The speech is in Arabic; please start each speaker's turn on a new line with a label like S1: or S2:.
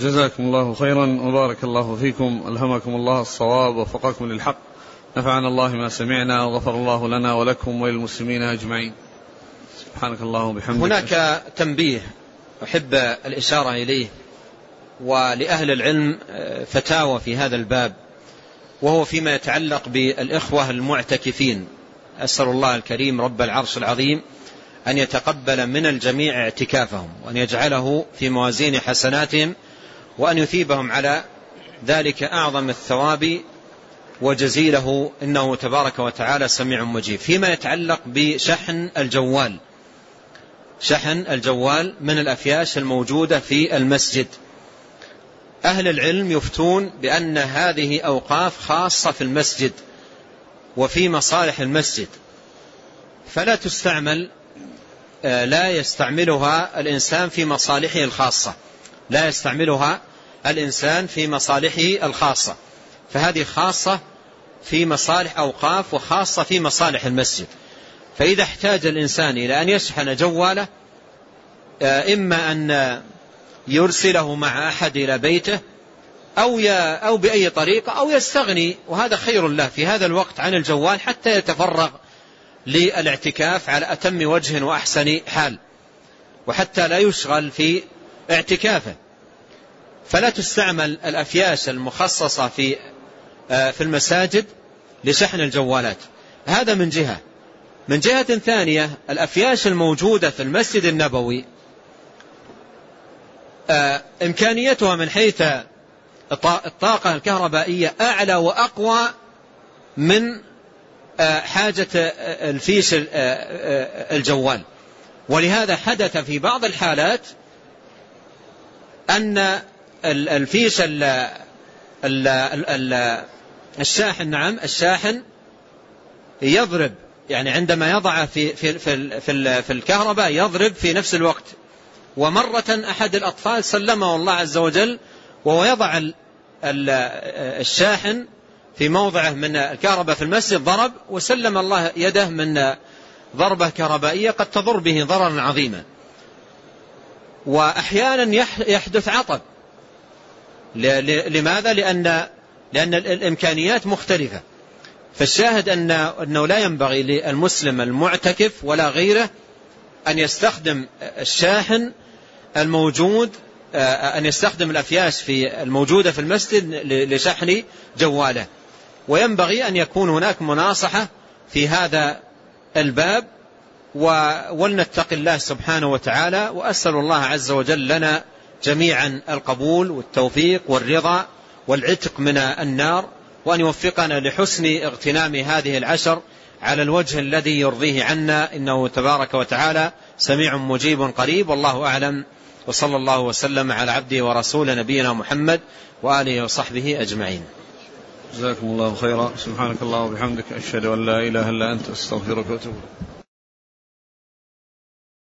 S1: جزاكم الله خيرا وبارك الله فيكم ألهمكم الله الصواب ووفقكم للحق. نفعنا الله ما سمعنا وغفر الله لنا ولكم وللمسلمين أجمعين. سبحانك اللهم وبحمدك.
S2: هناك تنبيه أحب الإشارة إليه ولأهل العلم فتاوى في هذا الباب وهو فيما يتعلق بالإخوة المعتكفين. أسأل الله الكريم رب العرش العظيم أن يتقبل من الجميع اعتكافهم وأن يجعله في موازين حسناتهم وأن يثيبهم على ذلك أعظم الثواب وجزيله إنه تبارك وتعالى سميع مجيب. فيما يتعلق بشحن الجوال. شحن الجوال من الأفياش الموجودة في المسجد. أهل العلم يفتون بأن هذه أوقاف خاصة في المسجد وفي مصالح المسجد. فلا تستعمل لا يستعملها الإنسان في مصالحه الخاصة. لا يستعملها الإنسان في مصالحه الخاصة. فهذه خاصة في مصالح أوقاف وخاصة في مصالح المسجد. فإذا احتاج الإنسان إلى أن يشحن جواله إما أن يرسله مع أحد إلى بيته أو, أو بأي طريقة أو يستغني وهذا خير له في هذا الوقت عن الجوال حتى يتفرغ للاعتكاف على أتم وجه وأحسن حال وحتى لا يشغل في اعتكافه. فلا تستعمل الأفياس المخصصة في في المساجد لشحن الجوالات. هذا من جهة. من جهة ثانية الأفياس الموجودة في المسجد النبوي إمكانيتها من حيث الطاقة الكهربائية أعلى وأقوى من حاجة الفيش الجوال. ولهذا حدث في بعض الحالات أن الفيش الشاحن نعم الشاحن يضرب. يعني عندما يضع في في في في, في الكهرباء يضرب في نفس الوقت. ومرة أحد الأطفال سلمه الله عز وجل وهو يضع الشاحن في موضعه من الكهرباء في المسجد ضرب وسلم الله يده من ضربة كهربائية قد تضر به ضررا عظيما. وأحيانا يحدث عطب. لماذا؟ لأن, لأن الإمكانيات مختلفة فالشاهد أن أنه لا ينبغي للمسلم المعتكف ولا غيره أن يستخدم الشاحن الموجود أن يستخدم الأفياس في الموجودة في المسجد لشحن جواله وينبغي أن يكون هناك مناصحة في هذا الباب ولنتق الله سبحانه وتعالى وأسأل الله عز وجل لنا جميعا القبول والتوفيق والرضا والعتق من النار وأن يوفقنا لحسن اغتنام هذه العشر على الوجه الذي يرضيه عنا. إنه تبارك وتعالى سميع مجيب قريب. والله أعلم. وصلى الله وسلم على عبده ورسول نبينا محمد وآله وصحبه أجمعين.
S1: جزاكم الله خيرا. سبحانك الله وبحمدك أشهد أن لا إله إلا أنت أستغفرك وأتوب